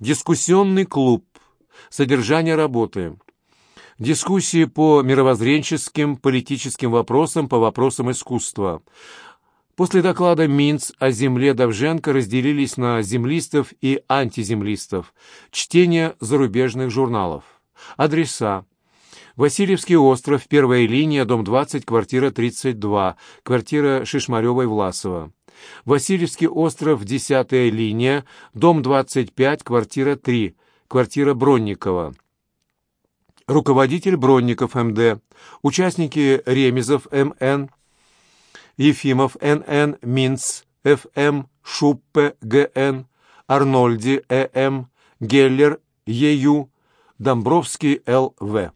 Дискуссионный клуб. Содержание работы. Дискуссии по мировоззренческим, политическим вопросам, по вопросам искусства. После доклада Минц о земле Довженко разделились на землистов и антиземлистов. Чтение зарубежных журналов. Адреса. Васильевский остров, первая линия, дом 20, квартира 32, квартира Шишмаревой-Власова. Васильевский остров, десятая линия, дом 25, квартира 3, квартира Бронникова. Руководитель Бронников МД, участники Ремезов МН, Ефимов НН, Минц ФМ, Шуппе ГН, Арнольди ЭМ, Геллер ЕЮ, Домбровский ЛВ.